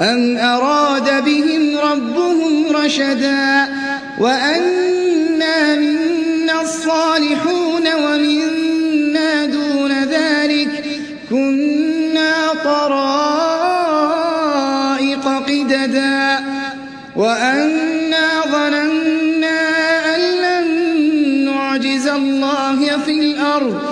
أم أراد بهم ربهم رشدا وأنا منا الصالحون ومنا دون ذلك كنا طرائق قددا. وأنا ظننا أن لن نعجز الله في الأرض.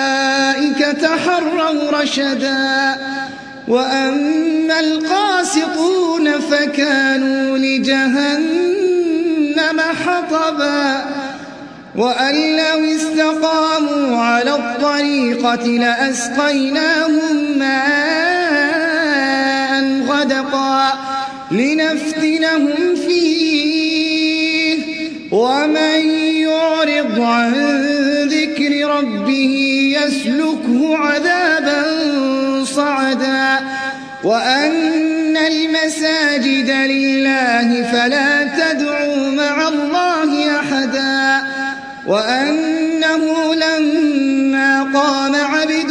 تحروا رشدا وأما القاسطون فكانوا لجهنم حطبا وأن لو استقاموا على الطريقة لأسقيناهم ماء غدقا لنفتنهم فيه. ومن يعرض عن ذكر ربه يسلكه عذابا صعدا. وأن المساجد لله فلا تدعوا مع الله أحدا. وأنه لما قام عبد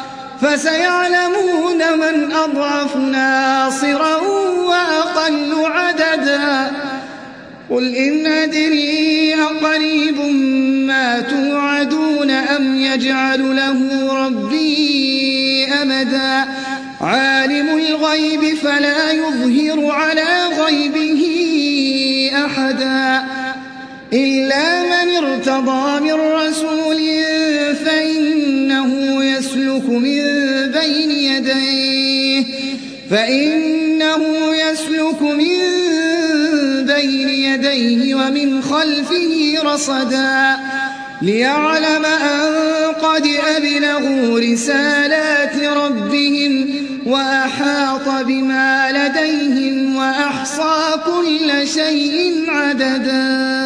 فسيعلمون من أضعف ناصرا وأقل عددا. قل إن أدري أقريب ما توعدون أم يجعل له ربي أمدا. عالم الغيب فلا يظهر على غيبه أحدا. إلا من ارتضى من رسول فإنه يسلك من بين يديه فإنه يسلك من بين يديه ومن خلفه رصدا ليعلم أن قد أبلغوا رسالات ربهم وأحاط بما لديهم وأحصى كل شيء عددا.